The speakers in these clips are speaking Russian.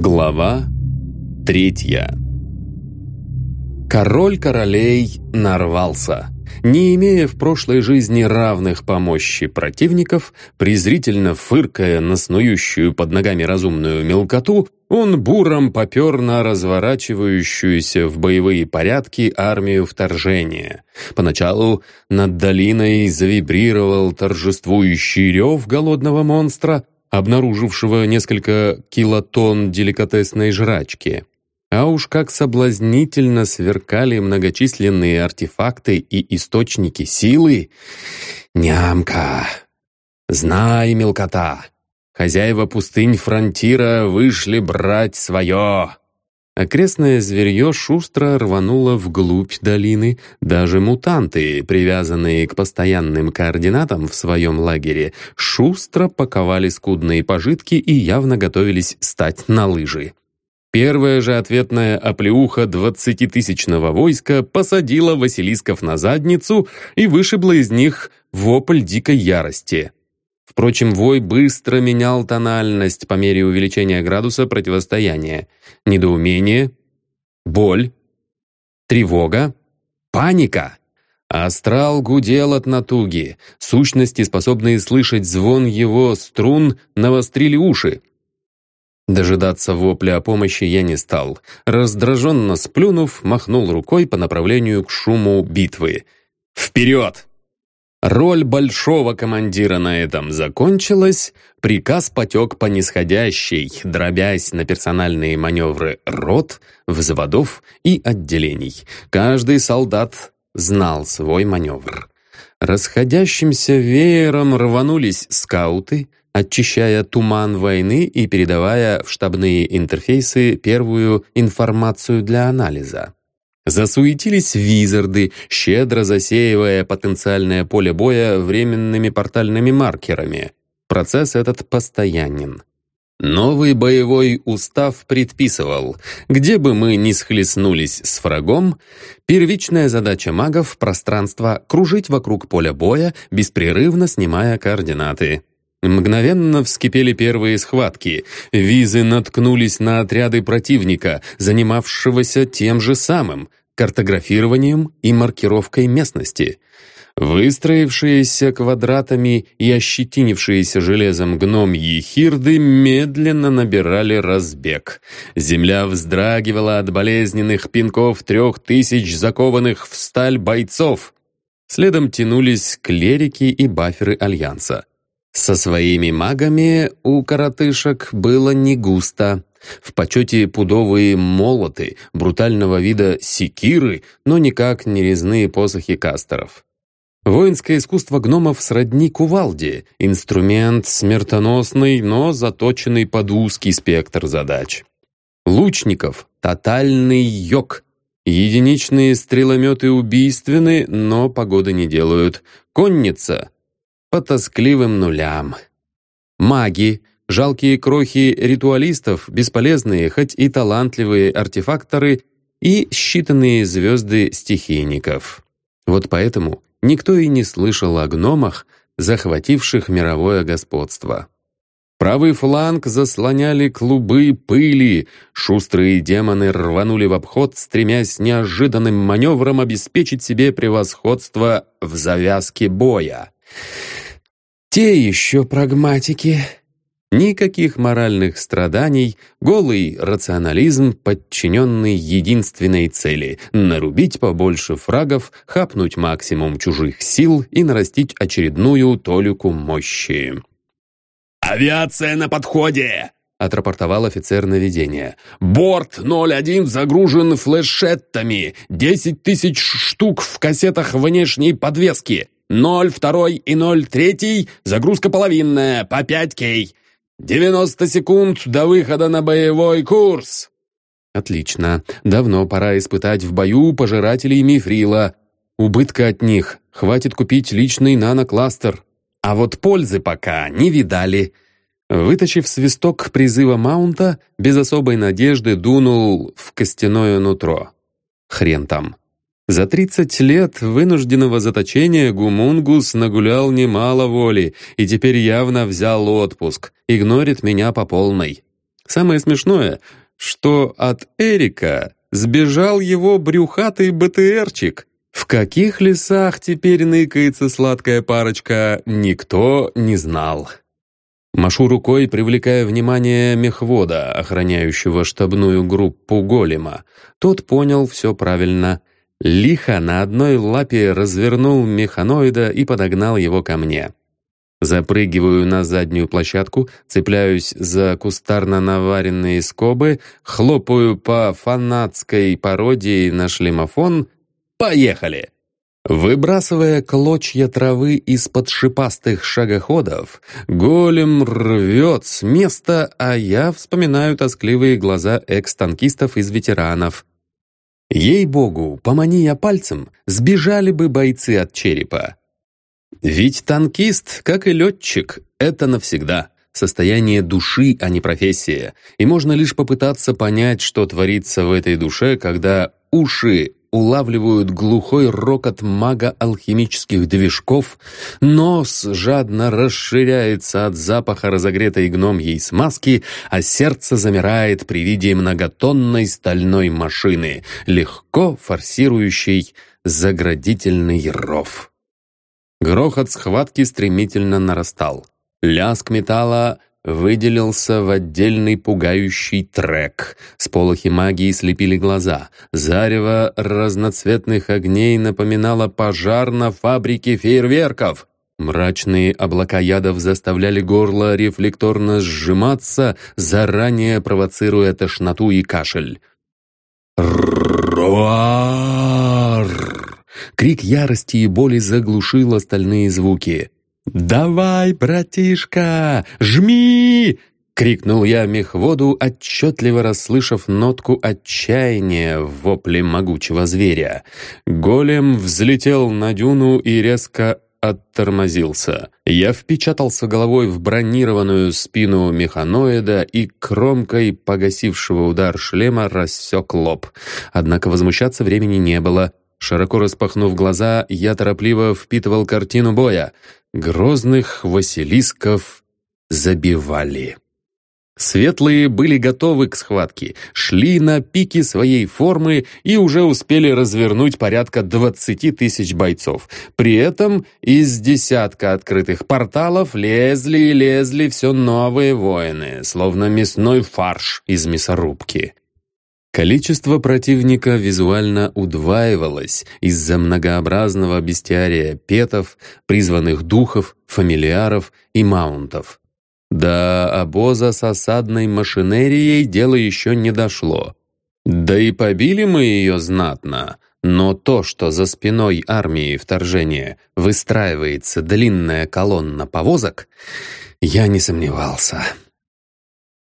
Глава третья Король королей нарвался. Не имея в прошлой жизни равных по мощи противников, презрительно фыркая на снующую под ногами разумную мелкоту, он буром попер на разворачивающуюся в боевые порядки армию вторжения. Поначалу над долиной завибрировал торжествующий рев голодного монстра, обнаружившего несколько килотонн деликатесной жрачки. А уж как соблазнительно сверкали многочисленные артефакты и источники силы. Нямка! Знай, мелкота! Хозяева пустынь фронтира вышли брать свое. Окрестное зверье шустро рвануло вглубь долины. Даже мутанты, привязанные к постоянным координатам в своем лагере, шустро паковали скудные пожитки и явно готовились стать на лыжи. Первая же ответная оплеуха двадцатитысячного войска посадила Василисков на задницу и вышибла из них вопль дикой ярости. Впрочем, вой быстро менял тональность по мере увеличения градуса противостояния. Недоумение, боль, тревога, паника. Астрал гудел от натуги. Сущности, способные слышать звон его струн, навострили уши. Дожидаться вопля о помощи я не стал. Раздраженно сплюнув, махнул рукой по направлению к шуму битвы. «Вперед!» Роль большого командира на этом закончилась, приказ потек по нисходящей, дробясь на персональные маневры рот, взводов и отделений. Каждый солдат знал свой маневр. Расходящимся веером рванулись скауты, очищая туман войны и передавая в штабные интерфейсы первую информацию для анализа. Засуетились визарды, щедро засеивая потенциальное поле боя временными портальными маркерами. Процесс этот постоянен. Новый боевой устав предписывал, где бы мы ни схлестнулись с врагом, первичная задача магов — пространство кружить вокруг поля боя, беспрерывно снимая координаты. Мгновенно вскипели первые схватки. Визы наткнулись на отряды противника, занимавшегося тем же самым — картографированием и маркировкой местности. Выстроившиеся квадратами и ощетинившиеся железом гномьи хирды медленно набирали разбег. Земля вздрагивала от болезненных пинков трех тысяч закованных в сталь бойцов. Следом тянулись клерики и баферы Альянса. Со своими магами у коротышек было не густо. В почете пудовые молоты, брутального вида секиры, но никак не резные посохи кастеров. Воинское искусство гномов сродни кувалде, инструмент смертоносный, но заточенный под узкий спектр задач. Лучников — тотальный йог. Единичные стрелометы убийственны, но погоды не делают. Конница — по тоскливым нулям. Маги — жалкие крохи ритуалистов, бесполезные, хоть и талантливые артефакторы и считанные звезды стихийников. Вот поэтому никто и не слышал о гномах, захвативших мировое господство. Правый фланг заслоняли клубы пыли, шустрые демоны рванули в обход, стремясь неожиданным маневром обеспечить себе превосходство в завязке боя. Те еще прагматики, Никаких моральных страданий, голый рационализм, подчиненный единственной цели — нарубить побольше фрагов, хапнуть максимум чужих сил и нарастить очередную толику мощи. «Авиация на подходе!» — отрапортовал офицер наведения. «Борт 01 загружен флешеттами, 10 тысяч штук в кассетах внешней подвески, 02 и 03 загрузка половинная, по 5 кей». «Девяносто секунд до выхода на боевой курс!» «Отлично. Давно пора испытать в бою пожирателей мифрила. Убытка от них. Хватит купить личный нанокластер. А вот пользы пока не видали». Вытащив свисток призыва маунта, без особой надежды дунул в костяное нутро. Хрен там. За 30 лет вынужденного заточения Гумунгус нагулял немало воли и теперь явно взял отпуск, игнорит меня по полной. Самое смешное, что от Эрика сбежал его брюхатый БТРчик. В каких лесах теперь ныкается сладкая парочка, никто не знал. Машу рукой, привлекая внимание мехвода, охраняющего штабную группу голема. Тот понял все правильно. Лихо на одной лапе развернул механоида и подогнал его ко мне. Запрыгиваю на заднюю площадку, цепляюсь за кустарно наваренные скобы, хлопаю по фанатской пародии на шлемофон. Поехали! Выбрасывая клочья травы из-под шипастых шагоходов, голем рвет с места, а я вспоминаю тоскливые глаза экс-танкистов из ветеранов. Ей-богу, помани я пальцем, сбежали бы бойцы от черепа. Ведь танкист, как и летчик, это навсегда. Состояние души, а не профессия. И можно лишь попытаться понять, что творится в этой душе, когда уши улавливают глухой рокот мага-алхимических движков, нос жадно расширяется от запаха разогретой гномьей смазки, а сердце замирает при виде многотонной стальной машины, легко форсирующей заградительный ров. Грохот схватки стремительно нарастал. Лязг металла выделился в отдельный пугающий трек. Сполохи магии слепили глаза. Зарево разноцветных огней напоминало пожар на фабрике фейерверков. Мрачные облака ядов заставляли горло рефлекторно сжиматься, заранее провоцируя тошноту и кашель. Крик ярости и боли заглушил остальные звуки. «Давай, братишка, жми!» — крикнул я мехводу, отчетливо расслышав нотку отчаяния в вопле могучего зверя. Голем взлетел на дюну и резко оттормозился. Я впечатался головой в бронированную спину механоида и кромкой погасившего удар шлема рассек лоб. Однако возмущаться времени не было. Широко распахнув глаза, я торопливо впитывал картину боя. Грозных василисков забивали. Светлые были готовы к схватке, шли на пике своей формы и уже успели развернуть порядка 20 тысяч бойцов. При этом из десятка открытых порталов лезли и лезли все новые воины, словно мясной фарш из мясорубки. Количество противника визуально удваивалось из-за многообразного бестиария петов, призванных духов, фамилиаров и маунтов. До обоза с осадной машинерией дело еще не дошло. Да и побили мы ее знатно, но то, что за спиной армии вторжения выстраивается длинная колонна повозок, я не сомневался.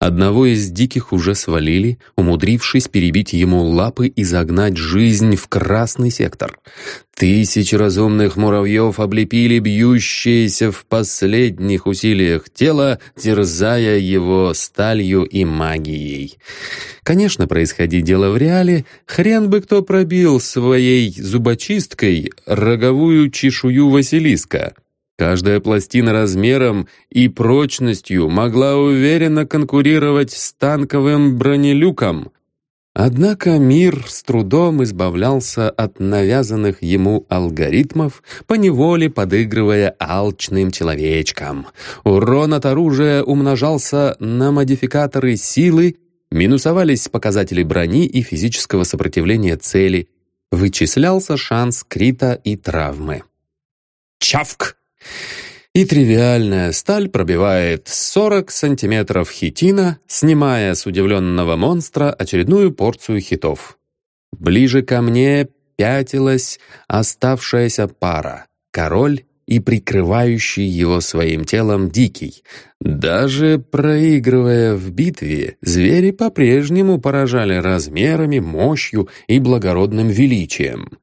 Одного из диких уже свалили, умудрившись перебить ему лапы и загнать жизнь в красный сектор. Тысячи разумных муравьев облепили бьющееся в последних усилиях тело, терзая его сталью и магией. Конечно, происходи дело в реале, хрен бы кто пробил своей зубочисткой роговую чешую Василиска. Каждая пластина размером и прочностью могла уверенно конкурировать с танковым бронелюком. Однако мир с трудом избавлялся от навязанных ему алгоритмов, поневоле подыгрывая алчным человечкам. Урон от оружия умножался на модификаторы силы, минусовались показатели брони и физического сопротивления цели, вычислялся шанс крита и травмы. Чавк! И тривиальная сталь пробивает 40 сантиметров хитина, снимая с удивленного монстра очередную порцию хитов. Ближе ко мне пятилась оставшаяся пара — король и прикрывающий его своим телом дикий. Даже проигрывая в битве, звери по-прежнему поражали размерами, мощью и благородным величием.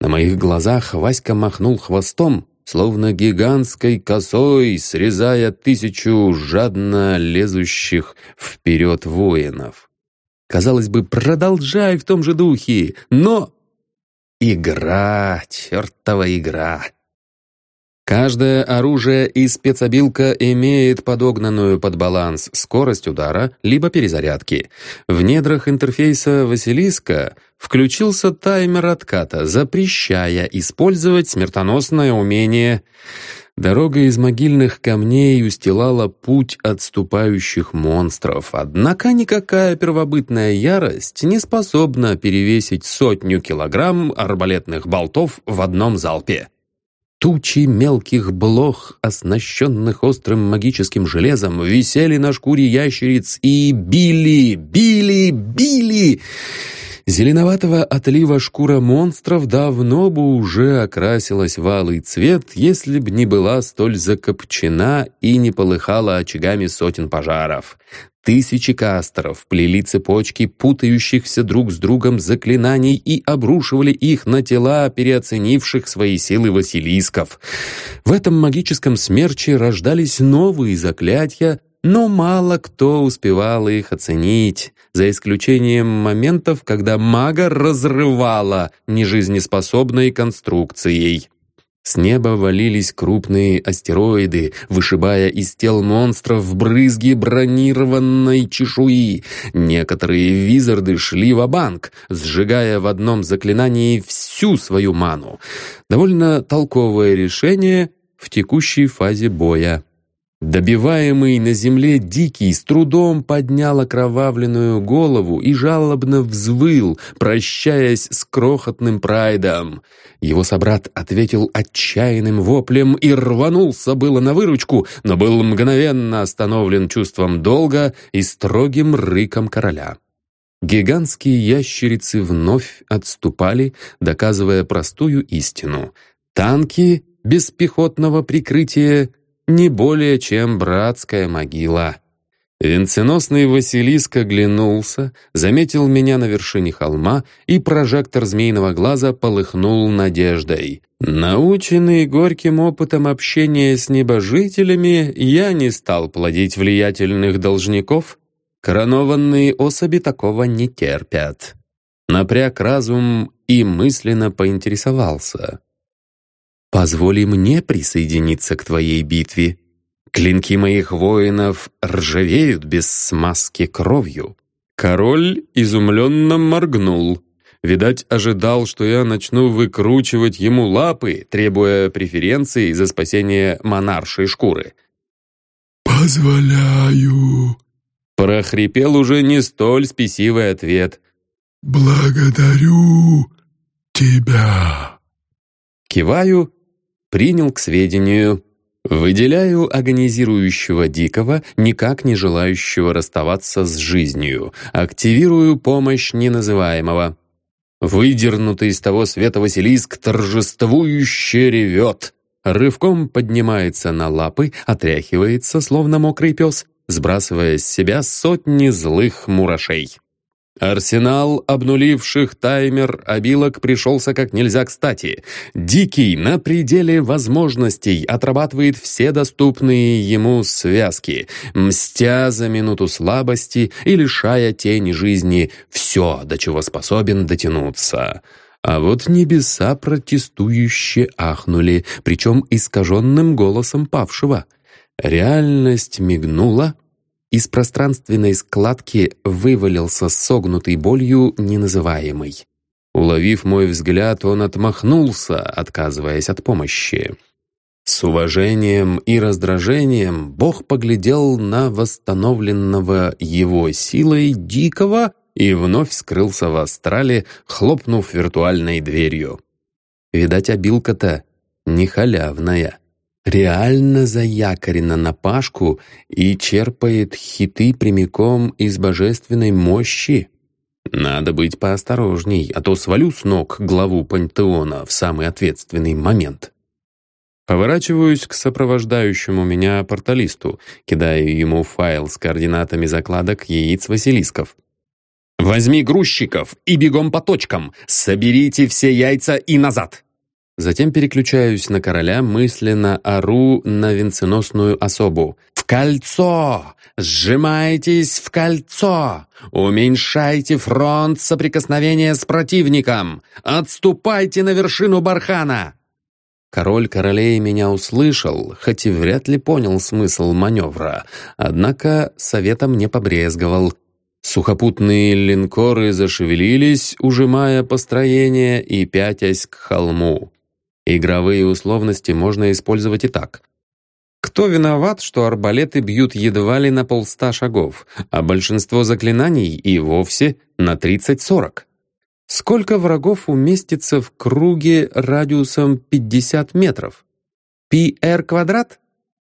На моих глазах Васька махнул хвостом, словно гигантской косой, срезая тысячу жадно лезущих вперед воинов. Казалось бы, продолжай в том же духе, но... Игра, чертова игра. Каждое оружие и спецобилка имеет подогнанную под баланс скорость удара либо перезарядки. В недрах интерфейса Василиска включился таймер отката, запрещая использовать смертоносное умение. Дорога из могильных камней устилала путь отступающих монстров, однако никакая первобытная ярость не способна перевесить сотню килограмм арбалетных болтов в одном залпе. Тучи мелких блох, оснащенных острым магическим железом, висели на шкуре ящериц и били, били, били. Зеленоватого отлива шкура монстров давно бы уже окрасилась в алый цвет, если б не была столь закопчена и не полыхала очагами сотен пожаров. Тысячи кастеров плели цепочки путающихся друг с другом заклинаний и обрушивали их на тела переоценивших свои силы василисков. В этом магическом смерче рождались новые заклятия, но мало кто успевал их оценить, за исключением моментов, когда мага разрывала нежизнеспособной конструкцией. С неба валились крупные астероиды, вышибая из тел монстров брызги бронированной чешуи. Некоторые визарды шли в банк сжигая в одном заклинании всю свою ману. Довольно толковое решение в текущей фазе боя. Добиваемый на земле Дикий с трудом поднял окровавленную голову и жалобно взвыл, прощаясь с крохотным прайдом. Его собрат ответил отчаянным воплем и рванулся было на выручку, но был мгновенно остановлен чувством долга и строгим рыком короля. Гигантские ящерицы вновь отступали, доказывая простую истину. Танки без пехотного прикрытия не более чем братская могила. Венценосный Василиск оглянулся, заметил меня на вершине холма, и прожектор змеиного глаза полыхнул надеждой. Наученный горьким опытом общения с небожителями, я не стал плодить влиятельных должников. Коронованные особи такого не терпят. Напряг разум и мысленно поинтересовался. Позволи мне присоединиться к твоей битве. Клинки моих воинов ржавеют без смазки кровью». Король изумленно моргнул. Видать, ожидал, что я начну выкручивать ему лапы, требуя преференций за спасение монаршей шкуры. «Позволяю», — прохрипел уже не столь спесивый ответ. «Благодарю тебя». Киваю принял к сведению. Выделяю агонизирующего дикого, никак не желающего расставаться с жизнью. Активирую помощь неназываемого. Выдернутый из того света Василиск торжествующе ревет. Рывком поднимается на лапы, отряхивается, словно мокрый пес, сбрасывая с себя сотни злых мурашей. Арсенал обнуливших таймер обилок пришелся как нельзя кстати. Дикий на пределе возможностей отрабатывает все доступные ему связки, мстя за минуту слабости и лишая тени жизни все, до чего способен дотянуться. А вот небеса протестующе ахнули, причем искаженным голосом павшего. Реальность мигнула, из пространственной складки вывалился согнутый болью неназываемый. Уловив мой взгляд, он отмахнулся, отказываясь от помощи. С уважением и раздражением Бог поглядел на восстановленного его силой дикого и вновь скрылся в астрале, хлопнув виртуальной дверью. Видать, обилка-то не халявная реально заякорена на Пашку и черпает хиты прямиком из божественной мощи. Надо быть поосторожней, а то свалю с ног главу пантеона в самый ответственный момент. Поворачиваюсь к сопровождающему меня порталисту, кидаю ему файл с координатами закладок яиц Василисков. «Возьми грузчиков и бегом по точкам! Соберите все яйца и назад!» Затем переключаюсь на короля, мысленно ору на венценосную особу. «В кольцо! Сжимайтесь в кольцо! Уменьшайте фронт соприкосновения с противником! Отступайте на вершину бархана!» Король королей меня услышал, хоть и вряд ли понял смысл маневра, однако советом не побрезговал. Сухопутные линкоры зашевелились, ужимая построение и пятясь к холму. Игровые условности можно использовать и так. Кто виноват, что арбалеты бьют едва ли на полста шагов, а большинство заклинаний и вовсе на 30-40? Сколько врагов уместится в круге радиусом 50 метров? Пи-р квадрат?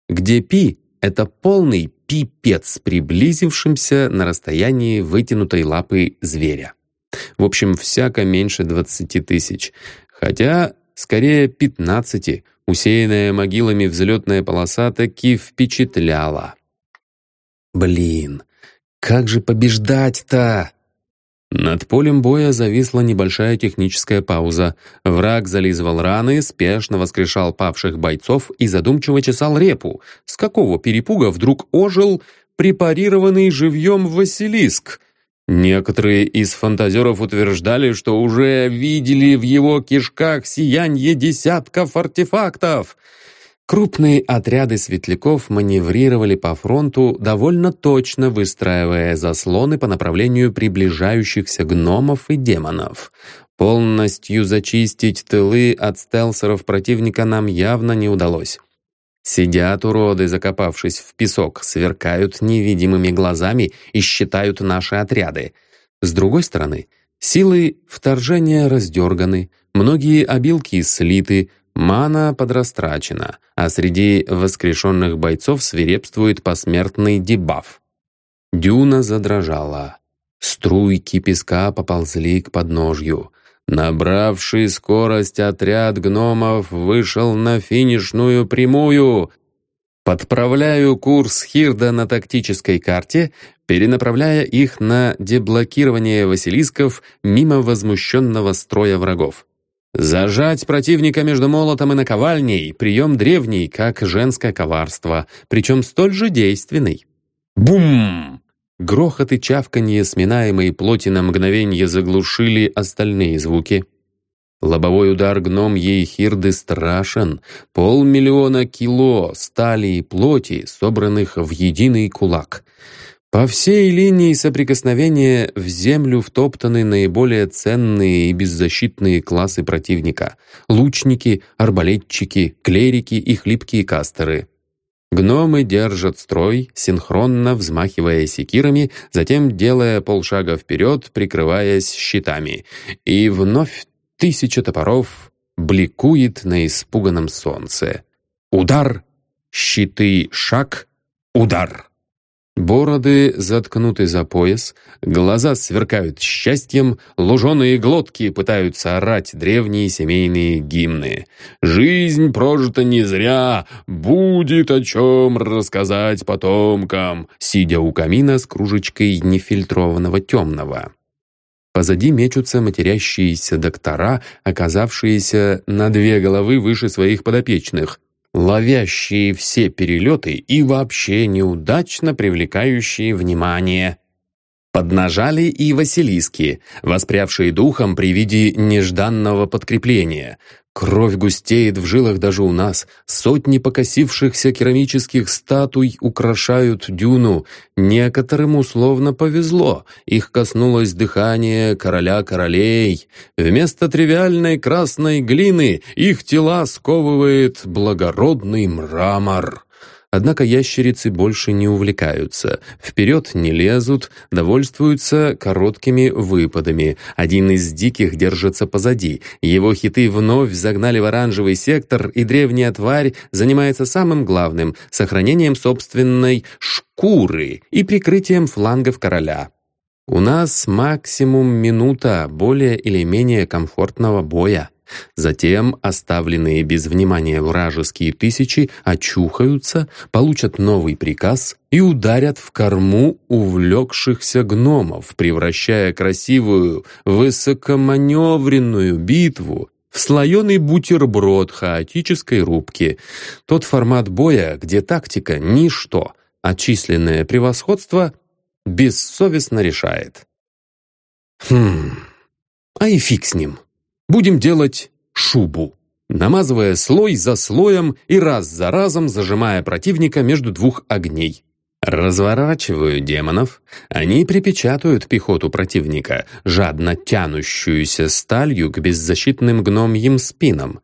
Где пи — это полный пипец, приблизившимся на расстоянии вытянутой лапы зверя. В общем, всяко меньше 20 тысяч. Хотя, скорее, 15, усеянная могилами взлетная полоса таки впечатляла. Блин, как же побеждать-то? Над полем боя зависла небольшая техническая пауза. Враг зализывал раны, спешно воскрешал павших бойцов и задумчиво чесал репу. С какого перепуга вдруг ожил препарированный живьем Василиск? Некоторые из фантазеров утверждали, что уже видели в его кишках сиянье десятков артефактов — Крупные отряды светляков маневрировали по фронту, довольно точно выстраивая заслоны по направлению приближающихся гномов и демонов. Полностью зачистить тылы от стелсеров противника нам явно не удалось. Сидят уроды, закопавшись в песок, сверкают невидимыми глазами и считают наши отряды. С другой стороны, силы вторжения раздерганы, многие обилки слиты, Мана подрастрачена, а среди воскрешенных бойцов свирепствует посмертный дебаф. Дюна задрожала. Струйки песка поползли к подножью. Набравший скорость отряд гномов вышел на финишную прямую. Подправляю курс Хирда на тактической карте, перенаправляя их на деблокирование Василисков мимо возмущенного строя врагов. Зажать противника между молотом и наковальней — прием древний, как женское коварство, причем столь же действенный. Бум! Грохот и чавканье сминаемой плоти на мгновенье заглушили остальные звуки. Лобовой удар гном Ейхирды страшен. Полмиллиона кило стали и плоти, собранных в единый кулак — по всей линии соприкосновения в землю втоптаны наиболее ценные и беззащитные классы противника — лучники, арбалетчики, клерики и хлипкие кастеры. Гномы держат строй, синхронно взмахивая секирами, затем делая полшага вперед, прикрываясь щитами. И вновь тысяча топоров бликует на испуганном солнце. Удар! Щиты шаг! Удар! Бороды заткнуты за пояс, глаза сверкают счастьем, луженые глотки пытаются орать древние семейные гимны. «Жизнь прожита не зря, будет о чем рассказать потомкам», сидя у камина с кружечкой нефильтрованного темного. Позади мечутся матерящиеся доктора, оказавшиеся на две головы выше своих подопечных, ловящие все перелеты и вообще неудачно привлекающие внимание. Поднажали и Василиски, воспрявшие духом при виде нежданного подкрепления. Кровь густеет в жилах даже у нас. Сотни покосившихся керамических статуй украшают дюну. Некоторым условно повезло. Их коснулось дыхание короля королей. Вместо тривиальной красной глины их тела сковывает благородный мрамор. Однако ящерицы больше не увлекаются, вперед не лезут, довольствуются короткими выпадами. Один из диких держится позади. Его хиты вновь загнали в оранжевый сектор, и древняя тварь занимается самым главным — сохранением собственной шкуры и прикрытием флангов короля. У нас максимум минута более или менее комфортного боя. Затем оставленные без внимания вражеские тысячи очухаются, получат новый приказ и ударят в корму увлекшихся гномов, превращая красивую, высокоманевренную битву в слоеный бутерброд хаотической рубки. Тот формат боя, где тактика — ничто, а численное превосходство бессовестно решает. Хм, а и фиг с ним. Будем делать шубу. намазывая слой за слоем и раз за разом зажимая противника между двух огней. Разворачиваю демонов, они припечатают пехоту противника, жадно тянущуюся сталью к беззащитным гномьим спинам.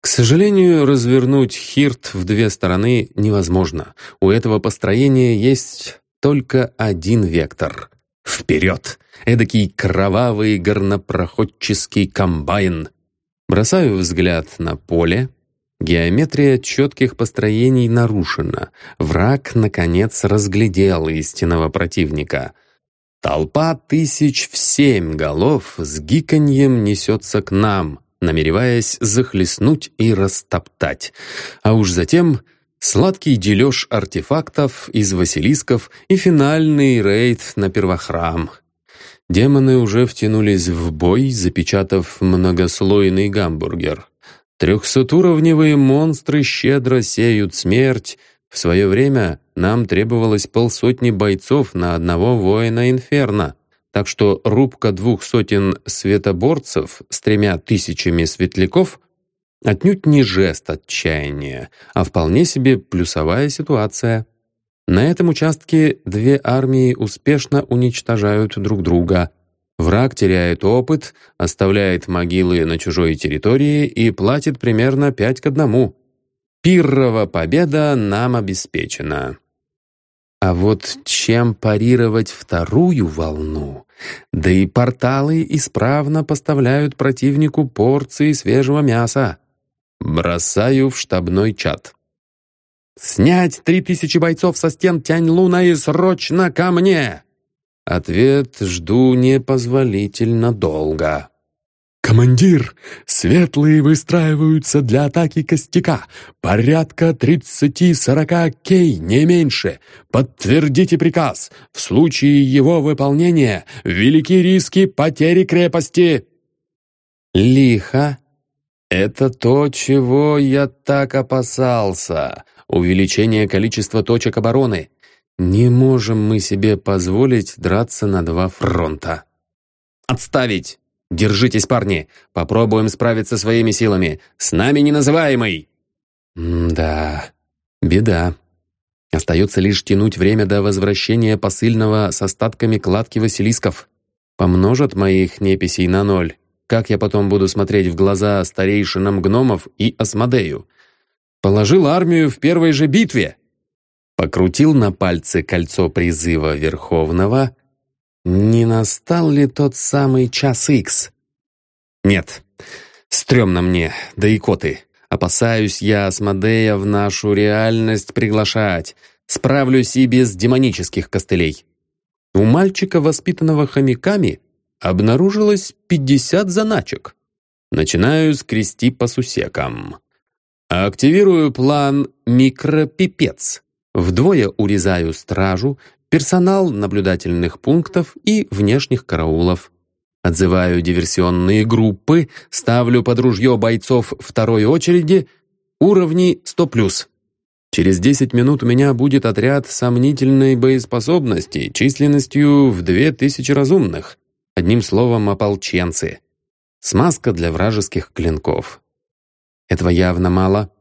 К сожалению, развернуть хирт в две стороны невозможно. У этого построения есть только один вектор. Вперед! Эдакий кровавый горнопроходческий комбайн. Бросаю взгляд на поле. Геометрия четких построений нарушена. Враг, наконец, разглядел истинного противника. Толпа тысяч в семь голов с гиканьем несется к нам, намереваясь захлестнуть и растоптать. А уж затем сладкий дележ артефактов из василисков и финальный рейд на первохрам. Демоны уже втянулись в бой, запечатав многослойный гамбургер. Трехсотуровневые монстры щедро сеют смерть. В свое время нам требовалось полсотни бойцов на одного воина Инферно, так что рубка двух сотен светоборцев с тремя тысячами светляков Отнюдь не жест отчаяния, а вполне себе плюсовая ситуация. На этом участке две армии успешно уничтожают друг друга. Враг теряет опыт, оставляет могилы на чужой территории и платит примерно пять к одному. Пиррова победа нам обеспечена. А вот чем парировать вторую волну? Да и порталы исправно поставляют противнику порции свежего мяса. Бросаю в штабной чат. «Снять три тысячи бойцов со стен Тянь-Луна и срочно ко мне!» Ответ жду непозволительно долго. «Командир, светлые выстраиваются для атаки костяка. Порядка тридцати-сорока кей, не меньше. Подтвердите приказ. В случае его выполнения велики риски потери крепости». «Лихо это то, чего я так опасался. Увеличение количества точек обороны. Не можем мы себе позволить драться на два фронта. Отставить! Держитесь, парни. Попробуем справиться своими силами. С нами неназываемый. М да, беда. Остается лишь тянуть время до возвращения посыльного с остатками кладки Василисков. Помножат моих неписей на ноль как я потом буду смотреть в глаза старейшинам гномов и Асмодею? Положил армию в первой же битве. Покрутил на пальце кольцо призыва Верховного. Не настал ли тот самый час икс? Нет, стрёмно мне, да и коты. Опасаюсь я Асмодея в нашу реальность приглашать. Справлюсь и без демонических костылей. У мальчика, воспитанного хомяками, обнаружилось 50 заначек. Начинаю скрести по сусекам. Активирую план «Микропипец». Вдвое урезаю стражу, персонал наблюдательных пунктов и внешних караулов. Отзываю диверсионные группы, ставлю под ружье бойцов второй очереди, уровни 100+. Через 10 минут у меня будет отряд сомнительной боеспособности, численностью в 2000 разумных. Одним словом, ополченцы. Смазка для вражеских клинков. Этого явно мало.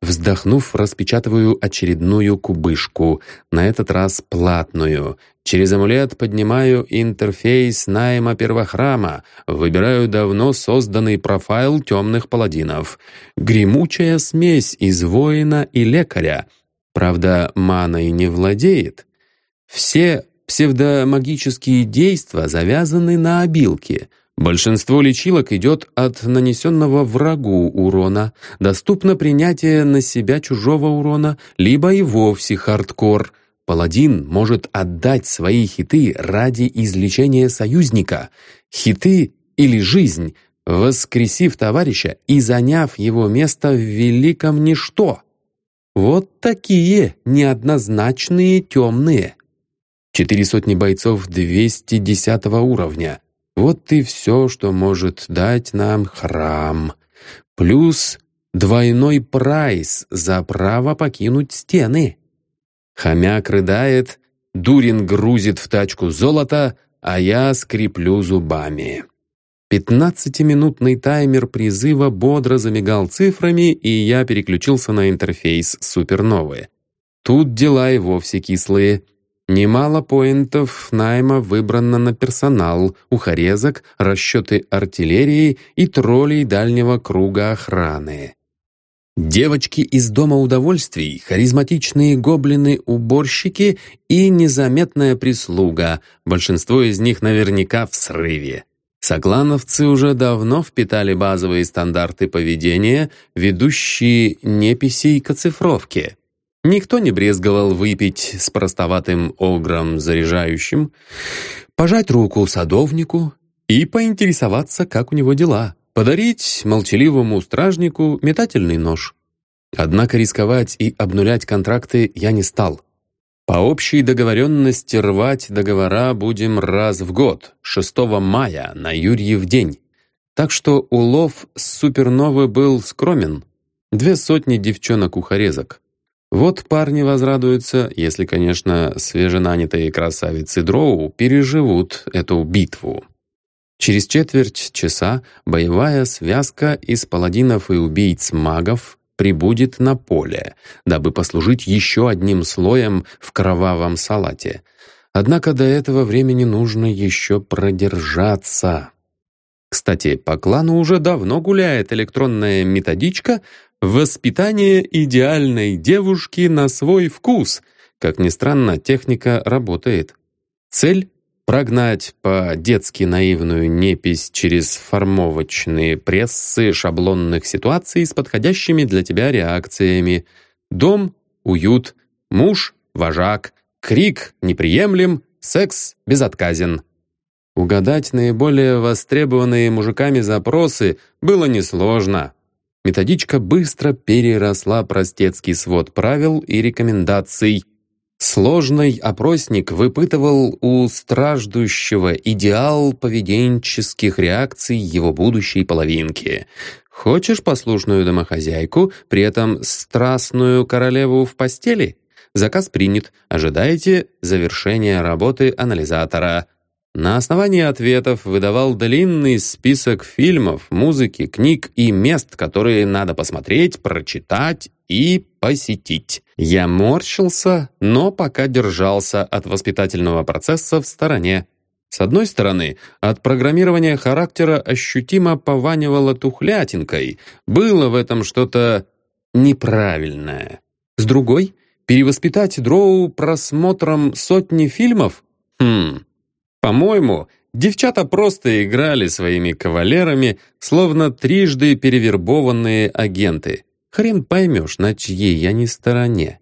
Вздохнув, распечатываю очередную кубышку, на этот раз платную. Через амулет поднимаю интерфейс найма первохрама, выбираю давно созданный профайл темных паладинов. Гремучая смесь из воина и лекаря. Правда, маной не владеет. Все Псевдомагические действия завязаны на обилке. Большинство лечилок идет от нанесенного врагу урона. Доступно принятие на себя чужого урона, либо и вовсе хардкор. Паладин может отдать свои хиты ради излечения союзника. Хиты или жизнь, воскресив товарища и заняв его место в великом ничто. Вот такие неоднозначные темные. Четыре сотни бойцов 210 уровня. Вот и все, что может дать нам храм. Плюс двойной прайс за право покинуть стены. Хомяк рыдает, Дурин грузит в тачку золото, а я скреплю зубами. Пятнадцатиминутный таймер призыва бодро замигал цифрами, и я переключился на интерфейс суперновые. Тут дела и вовсе кислые. Немало поинтов найма выбрано на персонал, ухорезок, расчеты артиллерии и троллей дальнего круга охраны. Девочки из Дома удовольствий, харизматичные гоблины-уборщики и незаметная прислуга, большинство из них наверняка в срыве. Соглановцы уже давно впитали базовые стандарты поведения, ведущие неписей к оцифровке. Никто не брезговал выпить с простоватым огром заряжающим, пожать руку садовнику и поинтересоваться, как у него дела, подарить молчаливому стражнику метательный нож. Однако рисковать и обнулять контракты я не стал. По общей договоренности рвать договора будем раз в год, 6 мая, на Юрьев день. Так что улов с суперновы был скромен. Две сотни девчонок-ухорезок. Вот парни возрадуются, если, конечно, свеженанятые красавицы Дроу переживут эту битву. Через четверть часа боевая связка из паладинов и убийц-магов прибудет на поле, дабы послужить еще одним слоем в кровавом салате. Однако до этого времени нужно еще продержаться. Кстати, по клану уже давно гуляет электронная методичка «Воспитание идеальной девушки на свой вкус». Как ни странно, техника работает. Цель прогнать по-детски наивную непись через формовочные прессы шаблонных ситуаций с подходящими для тебя реакциями. Дом, уют, муж, вожак, крик неприемлем, секс безотказен. Угадать наиболее востребованные мужиками запросы было несложно. Методичка быстро переросла простецкий свод правил и рекомендаций – Сложный опросник выпытывал у страждущего идеал поведенческих реакций его будущей половинки. Хочешь послушную домохозяйку, при этом страстную королеву в постели? Заказ принят. Ожидаете завершения работы анализатора. На основании ответов выдавал длинный список фильмов, музыки, книг и мест, которые надо посмотреть, прочитать и посетить. Я морщился, но пока держался от воспитательного процесса в стороне. С одной стороны, от программирования характера ощутимо пованивало тухлятинкой. Было в этом что-то неправильное. С другой, перевоспитать Дроу просмотром сотни фильмов? Хм, по-моему, девчата просто играли своими кавалерами, словно трижды перевербованные агенты. Хрен поймешь, на чьей я не стороне.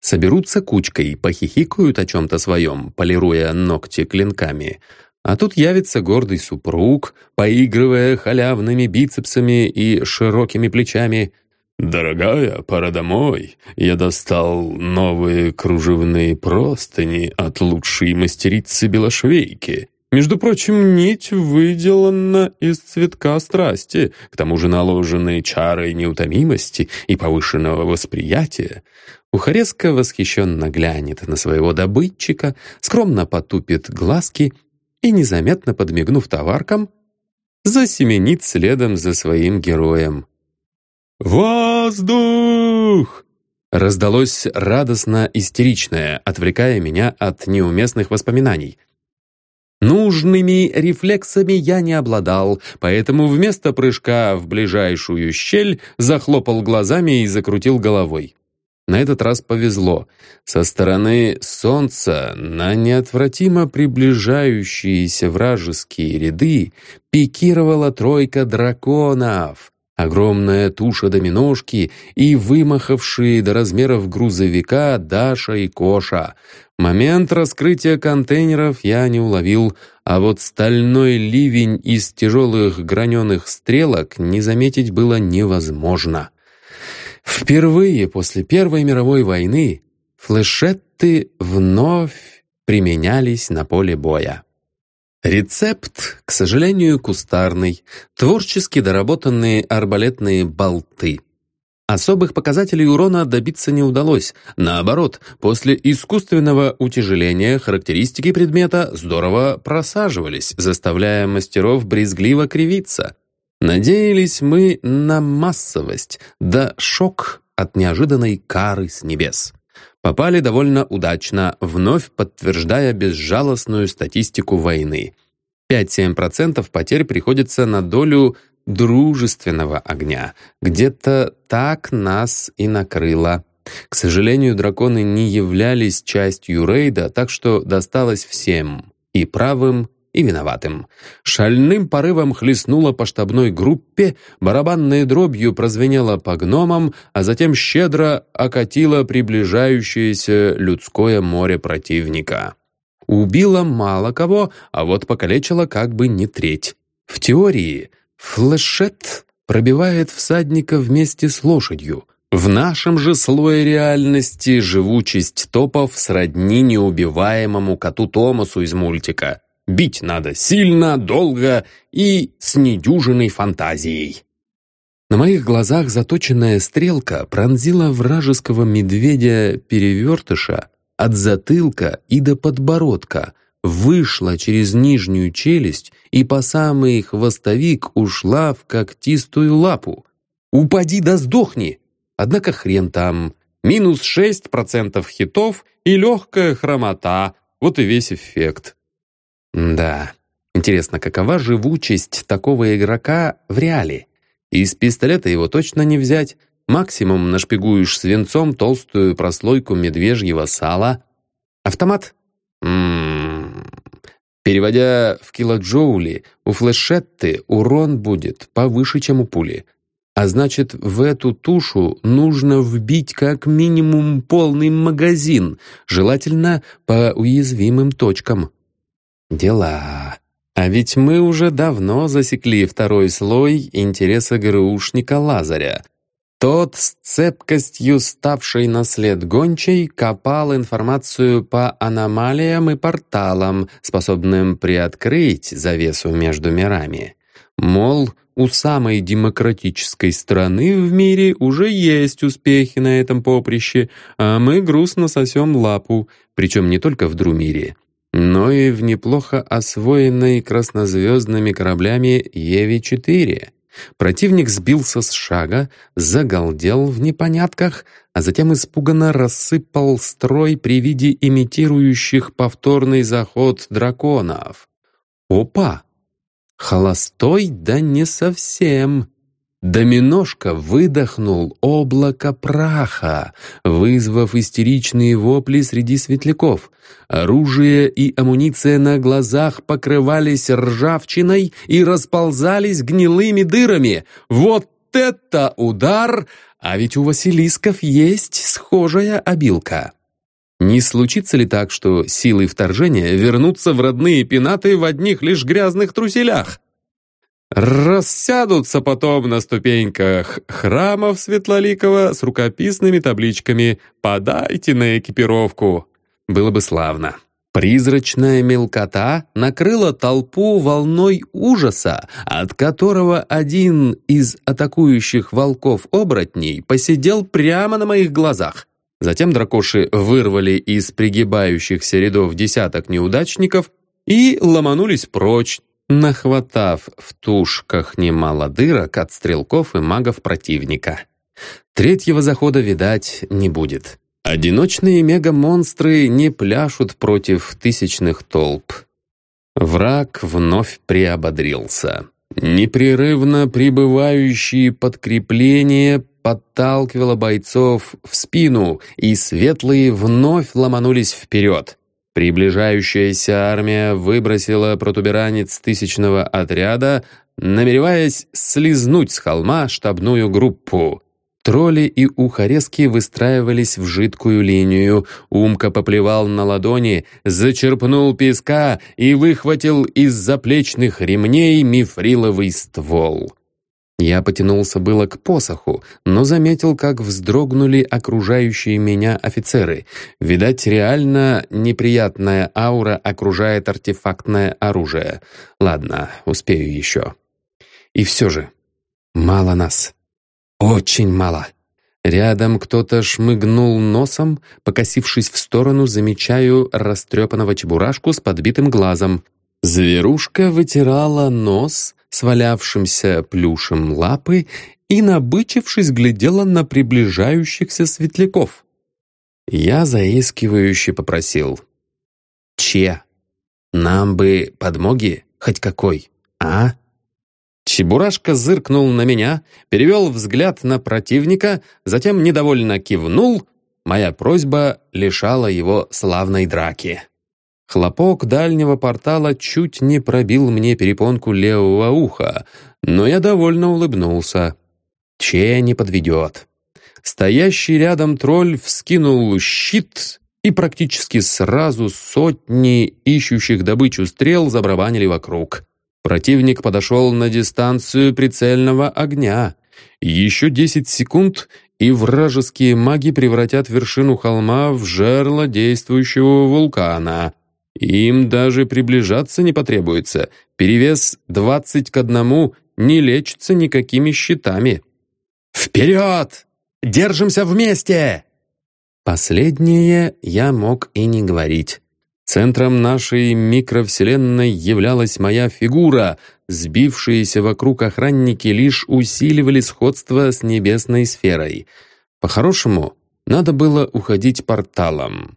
Соберутся кучкой, похихикают о чем-то своем, полируя ногти клинками. А тут явится гордый супруг, поигрывая халявными бицепсами и широкими плечами. «Дорогая, пора домой. Я достал новые кружевные простыни от лучшей мастерицы Белошвейки. Между прочим, нить выделана из цветка страсти, к тому же наложены чары неутомимости и повышенного восприятия. Ухарезка восхищенно глянет на своего добытчика, скромно потупит глазки и, незаметно подмигнув товаркам, засеменит следом за своим героем. «Воздух!» Раздалось радостно истеричное, отвлекая меня от неуместных воспоминаний — Нужными рефлексами я не обладал, поэтому вместо прыжка в ближайшую щель захлопал глазами и закрутил головой. На этот раз повезло. Со стороны солнца на неотвратимо приближающиеся вражеские ряды пикировала тройка драконов. Огромная туша доминошки и вымахавшие до размеров грузовика Даша и Коша. Момент раскрытия контейнеров я не уловил, а вот стальной ливень из тяжелых граненых стрелок не заметить было невозможно. Впервые после Первой мировой войны флешетты вновь применялись на поле боя. Рецепт, к сожалению, кустарный, творчески доработанные арбалетные болты. Особых показателей урона добиться не удалось. Наоборот, после искусственного утяжеления характеристики предмета здорово просаживались, заставляя мастеров брезгливо кривиться. Надеялись мы на массовость, да шок от неожиданной кары с небес. Попали довольно удачно, вновь подтверждая безжалостную статистику войны. 5-7% потерь приходится на долю дружественного огня. Где-то так нас и накрыло. К сожалению, драконы не являлись частью рейда, так что досталось всем, и правым, и виноватым. Шальным порывом хлестнуло по штабной группе, барабанной дробью прозвенело по гномам, а затем щедро окатило приближающееся людское море противника. Убило мало кого, а вот покалечило как бы не треть. В теории — Флешет пробивает всадника вместе с лошадью. В нашем же слое реальности живучесть топов сродни неубиваемому коту Томасу из мультика. Бить надо сильно, долго и с недюжиной фантазией. На моих глазах заточенная стрелка пронзила вражеского медведя-перевертыша от затылка и до подбородка, вышла через нижнюю челюсть и по самый хвостовик ушла в когтистую лапу. «Упади да сдохни!» Однако хрен там. Минус 6% хитов и легкая хромота. Вот и весь эффект. Да, интересно, какова живучесть такого игрока в реале? Из пистолета его точно не взять. Максимум нашпигуешь свинцом толстую прослойку медвежьего сала. Автомат? Ммм... Переводя в килоджоули, у флешетты урон будет повыше, чем у пули. А значит, в эту тушу нужно вбить как минимум полный магазин, желательно по уязвимым точкам. Дела. А ведь мы уже давно засекли второй слой интереса ГРУшника Лазаря. Тот с цепкостью ставший на след гончей копал информацию по аномалиям и порталам, способным приоткрыть завесу между мирами. Мол, у самой демократической страны в мире уже есть успехи на этом поприще, а мы грустно сосем лапу, причем не только в Друмире, но и в неплохо освоенной краснозвездными кораблями Еве-4. Противник сбился с шага, загалдел в непонятках, а затем испуганно рассыпал строй при виде имитирующих повторный заход драконов. «Опа! Холостой? Да не совсем!» Доминошка выдохнул облако праха, вызвав истеричные вопли среди светляков. Оружие и амуниция на глазах покрывались ржавчиной и расползались гнилыми дырами. Вот это удар! А ведь у Василисков есть схожая обилка. Не случится ли так, что силы вторжения вернутся в родные пенаты в одних лишь грязных труселях? Рассядутся потом на ступеньках храмов Светлоликова с рукописными табличками «Подайте на экипировку». Было бы славно. Призрачная мелкота накрыла толпу волной ужаса, от которого один из атакующих волков-оборотней посидел прямо на моих глазах. Затем дракоши вырвали из пригибающихся рядов десяток неудачников и ломанулись прочь, нахватав в тушках немало дырок от стрелков и магов противника. Третьего захода, видать, не будет. Одиночные мега-монстры не пляшут против тысячных толп. Враг вновь приободрился. Непрерывно прибывающие подкрепления подталкивало бойцов в спину, и светлые вновь ломанулись вперед. Приближающаяся армия выбросила протуберанец тысячного отряда, намереваясь слизнуть с холма штабную группу. Тролли и ухарезки выстраивались в жидкую линию. Умка поплевал на ладони, зачерпнул песка и выхватил из заплечных ремней мифриловый ствол. Я потянулся было к посоху, но заметил, как вздрогнули окружающие меня офицеры. Видать, реально неприятная аура окружает артефактное оружие. Ладно, успею еще. И все же, мало нас. Очень мало. Рядом кто-то шмыгнул носом, покосившись в сторону, замечаю растрепанного чебурашку с подбитым глазом. Зверушка вытирала нос свалявшимся плюшем лапы и, набычившись, глядела на приближающихся светляков. Я заискивающе попросил. «Че, нам бы подмоги хоть какой, а?» Чебурашка зыркнул на меня, перевел взгляд на противника, затем недовольно кивнул. Моя просьба лишала его славной драки. Хлопок дальнего портала чуть не пробил мне перепонку левого уха, но я довольно улыбнулся. Че не подведет. Стоящий рядом тролль вскинул щит, и практически сразу сотни ищущих добычу стрел забрабанили вокруг. Противник подошел на дистанцию прицельного огня. Еще десять секунд, и вражеские маги превратят вершину холма в жерло действующего вулкана. Им даже приближаться не потребуется. Перевес двадцать к одному не лечится никакими щитами. «Вперед! Держимся вместе!» Последнее я мог и не говорить. Центром нашей микровселенной являлась моя фигура. Сбившиеся вокруг охранники лишь усиливали сходство с небесной сферой. По-хорошему, надо было уходить порталом.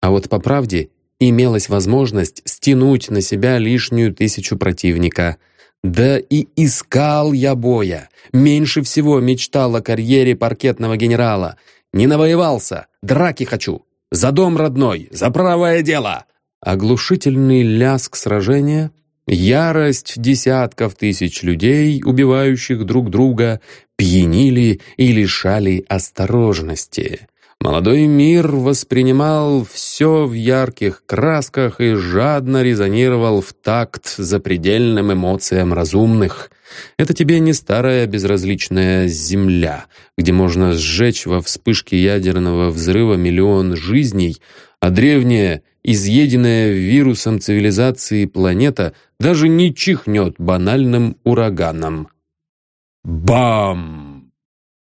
А вот по правде имелась возможность стянуть на себя лишнюю тысячу противника. Да и искал я боя. Меньше всего мечтал о карьере паркетного генерала. Не навоевался, драки хочу. За дом родной, за правое дело!» Оглушительный ляск сражения, ярость десятков тысяч людей, убивающих друг друга, пьянили и лишали осторожности. Молодой мир воспринимал все в ярких красках и жадно резонировал в такт запредельным эмоциям разумных. Это тебе не старая безразличная земля, где можно сжечь во вспышке ядерного взрыва миллион жизней, а древняя, изъеденная вирусом цивилизации планета даже не чихнет банальным ураганом. Бам!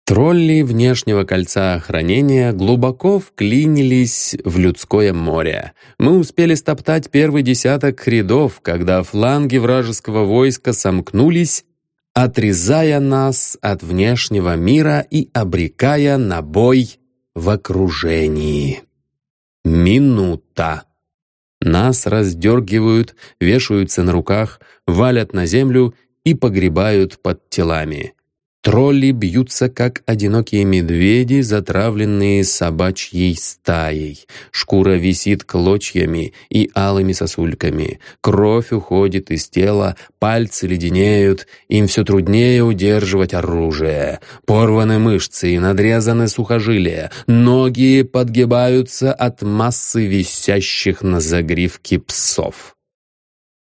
Тролли внешнего кольца охранения глубоко вклинились в людское море. Мы успели стоптать первый десяток рядов, когда фланги вражеского войска сомкнулись, отрезая нас от внешнего мира и обрекая на бой в окружении. Минута. Нас раздергивают, вешаются на руках, валят на землю и погребают под телами. Тролли бьются, как одинокие медведи, затравленные собачьей стаей. Шкура висит клочьями и алыми сосульками. Кровь уходит из тела, пальцы леденеют, им все труднее удерживать оружие. Порваны мышцы и надрезаны сухожилия. Ноги подгибаются от массы висящих на загривке псов.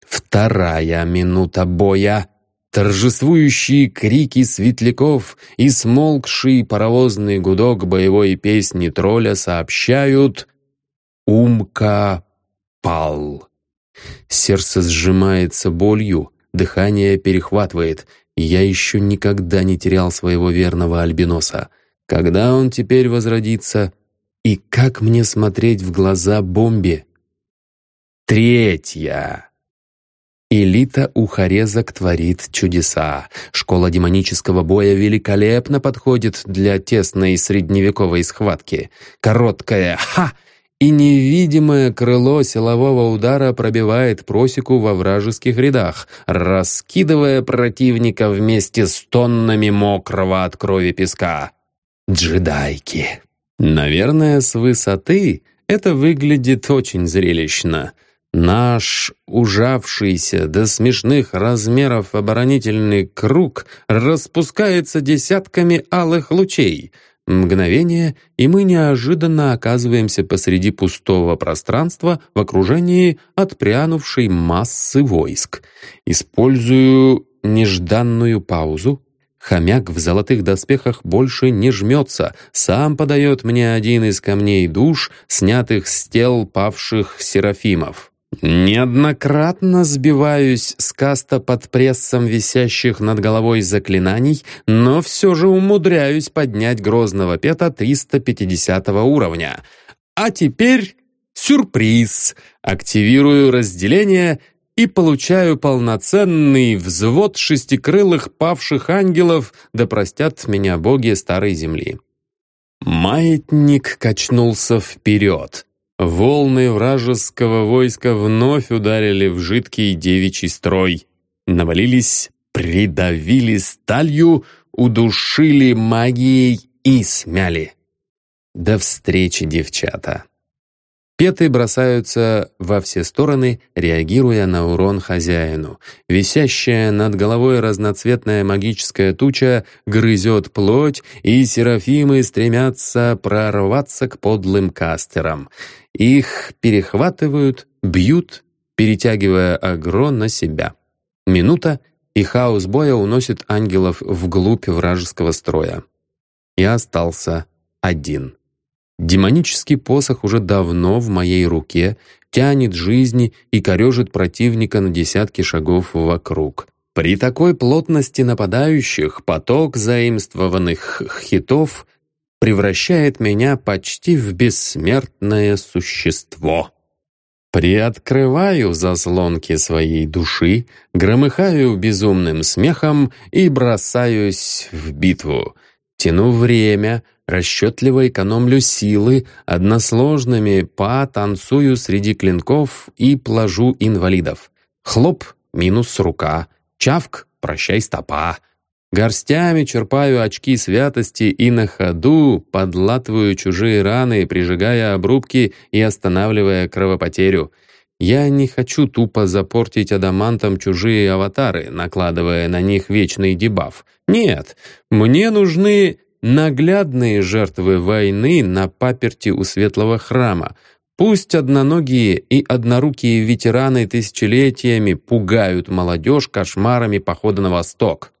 Вторая минута боя — Торжествующие крики светляков и смолкший паровозный гудок боевой песни тролля сообщают «Умка пал». Сердце сжимается болью, дыхание перехватывает. Я еще никогда не терял своего верного альбиноса. Когда он теперь возродится? И как мне смотреть в глаза бомбе? Третья. Элита ухарезок творит чудеса. Школа демонического боя великолепно подходит для тесной средневековой схватки. Короткая «Ха!» и невидимое крыло силового удара пробивает просеку во вражеских рядах, раскидывая противника вместе с тоннами мокрого от крови песка. Джедайки. Наверное, с высоты это выглядит очень зрелищно — Наш ужавшийся до смешных размеров оборонительный круг распускается десятками алых лучей. Мгновение, и мы неожиданно оказываемся посреди пустого пространства в окружении отпрянувшей массы войск. Использую нежданную паузу. Хомяк в золотых доспехах больше не жмется, сам подает мне один из камней душ, снятых с тел павших серафимов. Неоднократно сбиваюсь с каста под прессом висящих над головой заклинаний, но все же умудряюсь поднять грозного пета 350 уровня. А теперь сюрприз! Активирую разделение и получаю полноценный взвод шестикрылых павших ангелов, да простят меня боги старой земли. Маятник качнулся вперед. Волны вражеского войска вновь ударили в жидкий девичий строй. Навалились, придавили сталью, удушили магией и смяли. До встречи, девчата! Петы бросаются во все стороны, реагируя на урон хозяину. Висящая над головой разноцветная магическая туча грызет плоть, и серафимы стремятся прорваться к подлым кастерам. Их перехватывают, бьют, перетягивая агро на себя. Минута, и хаос боя уносит ангелов вглубь вражеского строя. Я остался один. Демонический посох уже давно в моей руке, тянет жизни и корежит противника на десятки шагов вокруг. При такой плотности нападающих поток заимствованных хитов превращает меня почти в бессмертное существо. Приоткрываю заслонки своей души, громыхаю безумным смехом и бросаюсь в битву. Тяну время — расчетливо экономлю силы, односложными па танцую среди клинков и плажу инвалидов. Хлоп — минус рука, чавк — прощай стопа. Горстями черпаю очки святости и на ходу подлатываю чужие раны, прижигая обрубки и останавливая кровопотерю. Я не хочу тупо запортить адамантом чужие аватары, накладывая на них вечный дебаф. Нет, мне нужны наглядные жертвы войны на паперти у Светлого храма. Пусть одноногие и однорукие ветераны тысячелетиями пугают молодежь кошмарами похода на восток.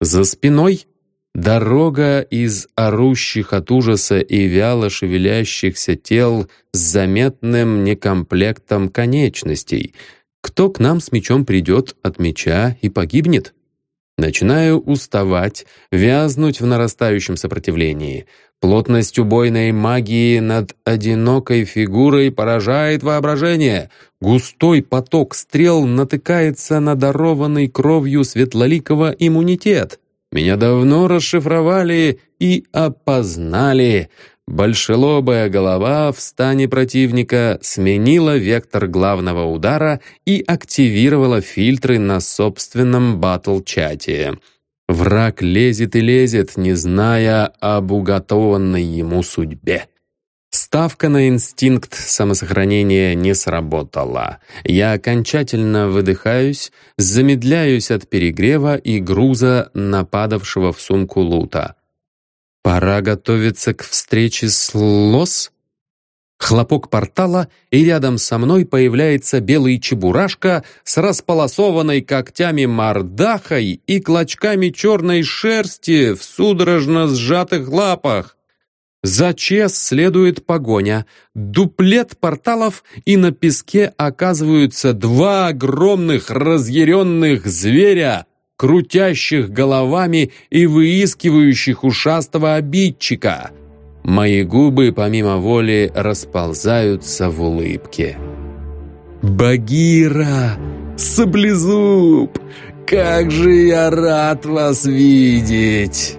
За спиной дорога из орущих от ужаса и вяло шевелящихся тел с заметным некомплектом конечностей. Кто к нам с мечом придет от меча и погибнет? Начинаю уставать, вязнуть в нарастающем сопротивлении. Плотность убойной магии над одинокой фигурой поражает воображение. Густой поток стрел натыкается на дарованный кровью светлоликого иммунитет. Меня давно расшифровали и опознали. Большелобая голова в стане противника сменила вектор главного удара и активировала фильтры на собственном батл-чате. Враг лезет и лезет, не зная об уготованной ему судьбе. Ставка на инстинкт самосохранения не сработала. Я окончательно выдыхаюсь, замедляюсь от перегрева и груза нападавшего в сумку лута. Пора готовиться к встрече с Лос? Хлопок портала, и рядом со мной появляется белый чебурашка с располосованной когтями мордахой и клочками черной шерсти в судорожно сжатых лапах. За Чес следует погоня, дуплет порталов, и на песке оказываются два огромных разъяренных зверя, крутящих головами и выискивающих ушастого обидчика. Мои губы помимо воли расползаются в улыбке. «Багира! Саблезуб! Как же я рад вас видеть!»